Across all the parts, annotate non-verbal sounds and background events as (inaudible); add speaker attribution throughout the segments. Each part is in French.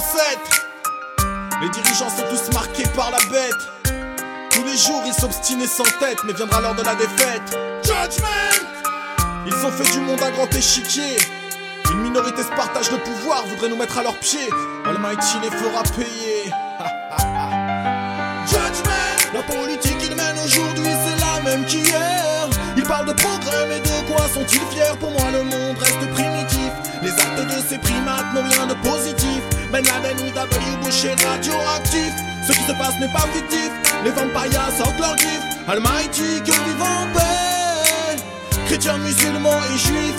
Speaker 1: fête. Les dirigeants sont tous marqués par la bête. Tous les jours ils s'obstinaient sans tête, mais viendra l'heure de la défaite. Judgment Ils ont fait du monde un grand échiquier. Une minorité se partage le pouvoir, voudrait nous mettre à leurs pieds. Almighty les fera payer. (laughs) Judgment La politique qu'ils mènent aujourd'hui, c'est la même qu'hier. Ils parlent de progrès, mais de quoi sont-ils fiers? Pour moi, le monde reste primitif. Les actes de ces primates n'ont rien de positif. Ben Laden ou W. Bush est radioactif. Ce qui se passe n'est pas fictif. Les vampires sortent leur gif. Almighty, que vivant en paix. Chrétiens, musulmans et juifs.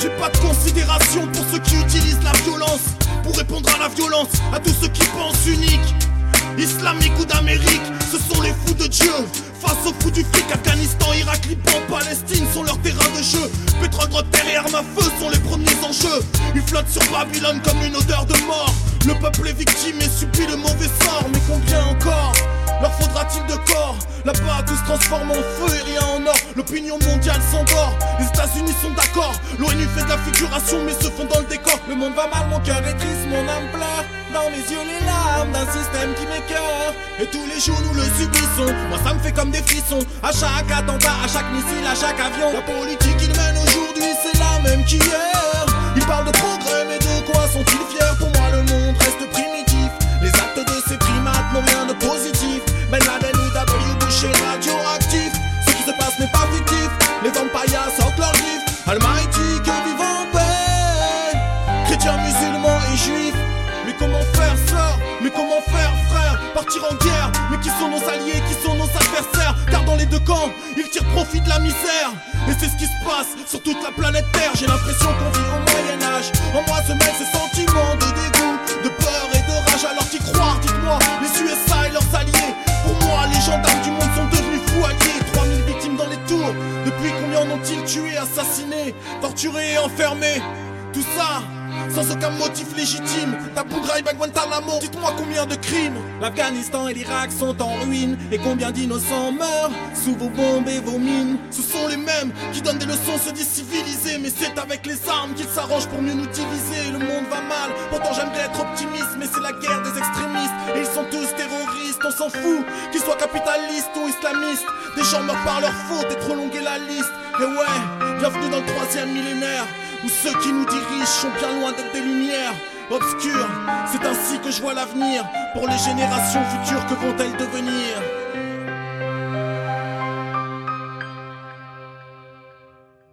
Speaker 1: J'ai pas de considération pour ceux qui utilisent la violence. Pour répondre à la violence, à tous ceux qui pensent unique. Islamique ou d'Amérique, ce sont les fous de Dieu. Face aux fous du fric, Afghanistan, Irak, Liban, Palestine sont leurs terrains de jeu. Pétrole, terre et armes à feu sont les premiers enjeux. Ils flottent sur Babylone comme une odeur de mort. Le peuple est victime et subit le mauvais sort, mais combien encore leur faudra-t-il de corps? Là-bas se transforme en feu et rien en or. L'opinion mondiale s'endort. Les États-Unis sont d'accord. L'ONU fait de la figuration mais se fond dans le décor. Le monde va mal, mon cœur est triste, mon âme pleure. Dans mes yeux les larmes d'un système qui m'écœure. Et tous les jours nous le subissons. Moi ça me fait comme des frissons. À chaque attentat, à chaque missile, à chaque avion. La politique qu'ils mènent aujourd'hui c'est la même qu'hier. Ils parlent de progrès mais de quoi sont-ils fiers? Pour moi le monde reste primitif. Les actes de ces primates n'ont rien de positif. Ben Laden ou W Bush est radioactif. Ce qui se passe n'est pas fictif. Les vampires sortent leur gif. Almighty Partir guerre Mais qui sont nos alliés Qui sont nos adversaires? Car dans les deux camps Ils tirent profit de la misère. Et c'est ce qui se passe sur toute la planète Terre. J'ai l'impression qu'on vit au Moyen-Âge En moi se mêlent ces sentiments de dégoût De peur et de rage. Alors qui croire Dites-moi Les USA et leurs alliés? Pour moi les gendarmes du monde sont devenus fous alliés. 3000 victimes dans les tours. Depuis combien en ont-ils tué, assassiné, torturé et enfermé Tout ça sans aucun motif légitime. Tabou Ghraib à Guantanamo Dites-moi combien de crimes. L'Afghanistan et l'Irak sont en ruine. Et combien d'innocents meurent Sous vos bombes et vos mines. Ce sont les mêmes qui donnent des leçons se disent civilisés. Mais c'est avec les armes qu'ils s'arrangent pour mieux nous diviser. Le monde va mal, pourtant j'aimerais être optimiste Mais c'est la guerre des extrémistes. Et ils sont tous terroristes, on s'en fout Qu'ils soient capitalistes ou islamistes. Des gens meurent par leur faute et trop longue est la liste. Et ouais, bienvenue dans le troisième millénaire où ceux qui nous dirigent sont bien loin d'être des lumières obscures. C'est ainsi que je vois l'avenir pour les générations futures que vont-elles devenir?